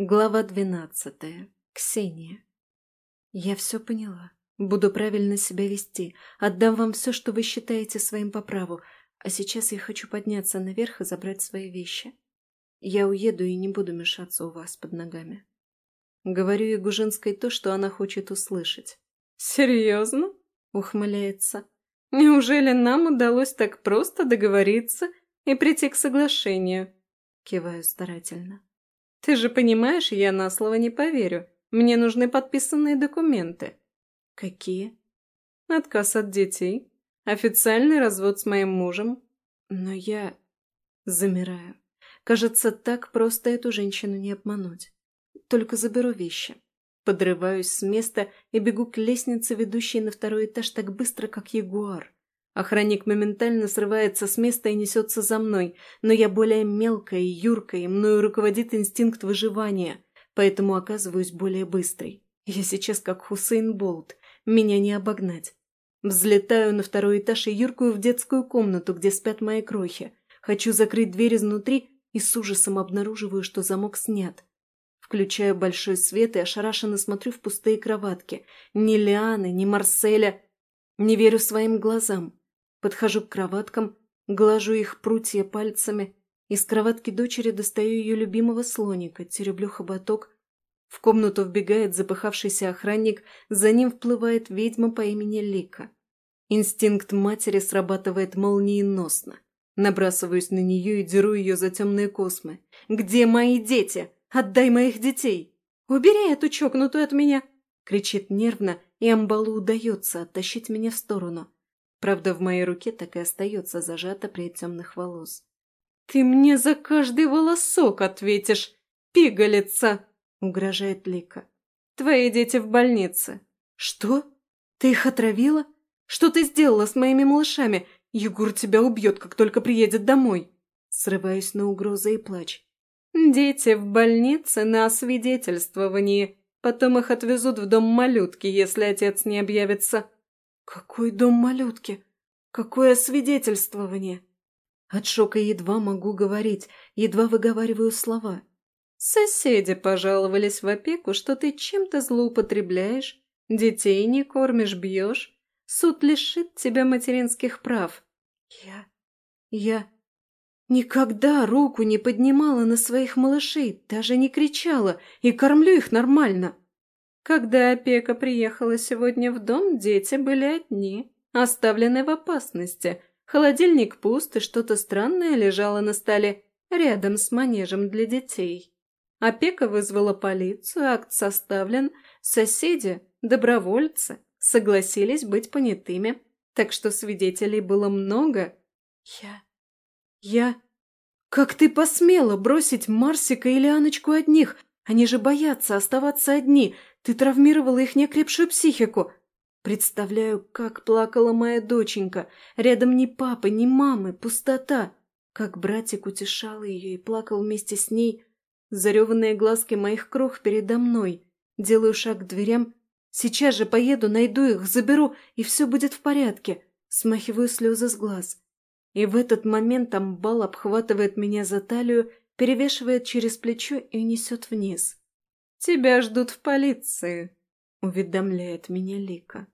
Глава двенадцатая. Ксения. Я все поняла. Буду правильно себя вести. Отдам вам все, что вы считаете своим по праву. А сейчас я хочу подняться наверх и забрать свои вещи. Я уеду и не буду мешаться у вас под ногами. Говорю Ягужинской то, что она хочет услышать. «Серьезно?» — ухмыляется. «Неужели нам удалось так просто договориться и прийти к соглашению?» Киваю старательно. Ты же понимаешь, я на слово не поверю. Мне нужны подписанные документы. Какие? Отказ от детей. Официальный развод с моим мужем. Но я... Замираю. Кажется, так просто эту женщину не обмануть. Только заберу вещи. Подрываюсь с места и бегу к лестнице, ведущей на второй этаж так быстро, как ягуар. Охранник моментально срывается с места и несется за мной, но я более мелкая и юркая, и мною руководит инстинкт выживания, поэтому оказываюсь более быстрой. Я сейчас как Хусейн Болт, меня не обогнать. Взлетаю на второй этаж и юркую в детскую комнату, где спят мои крохи. Хочу закрыть дверь изнутри и с ужасом обнаруживаю, что замок снят. Включаю большой свет и ошарашенно смотрю в пустые кроватки. Ни Лианы, ни Марселя. Не верю своим глазам. Подхожу к кроваткам, глажу их прутья пальцами. Из кроватки дочери достаю ее любимого слоника, тереблю хоботок. В комнату вбегает запыхавшийся охранник, за ним вплывает ведьма по имени Лика. Инстинкт матери срабатывает молниеносно. Набрасываюсь на нее и деру ее за темные космы. «Где мои дети? Отдай моих детей! Убери эту чокнутую от меня!» Кричит нервно, и Амбалу удается оттащить меня в сторону. Правда, в моей руке так и остается зажата при темных волос. «Ты мне за каждый волосок ответишь, пигалица!» — угрожает Лика. «Твои дети в больнице». «Что? Ты их отравила? Что ты сделала с моими малышами? Егор тебя убьет, как только приедет домой!» Срываюсь на угрозы и плач. «Дети в больнице на освидетельствовании. Потом их отвезут в дом малютки, если отец не объявится». Какой дом малютки? Какое свидетельствование? От шока едва могу говорить, едва выговариваю слова. Соседи пожаловались в опеку, что ты чем-то злоупотребляешь, детей не кормишь, бьешь. Суд лишит тебя материнских прав. Я... я... Никогда руку не поднимала на своих малышей, даже не кричала, и кормлю их нормально. Когда опека приехала сегодня в дом, дети были одни, оставлены в опасности. Холодильник пуст, и что-то странное лежало на столе рядом с манежем для детей. Опека вызвала полицию, акт составлен, соседи, добровольцы согласились быть понятыми, так что свидетелей было много. Я... я... Как ты посмела бросить Марсика и Лианочку одних? Они же боятся оставаться одни, ты травмировала их некрепшую психику. Представляю, как плакала моя доченька. Рядом ни папы, ни мамы, пустота. Как братик утешал ее и плакал вместе с ней. Зареванные глазки моих крох передо мной. Делаю шаг к дверям. Сейчас же поеду, найду их, заберу, и все будет в порядке. Смахиваю слезы с глаз. И в этот момент амбал обхватывает меня за талию, перевешивает через плечо и несет вниз. «Тебя ждут в полиции», — уведомляет меня Лика.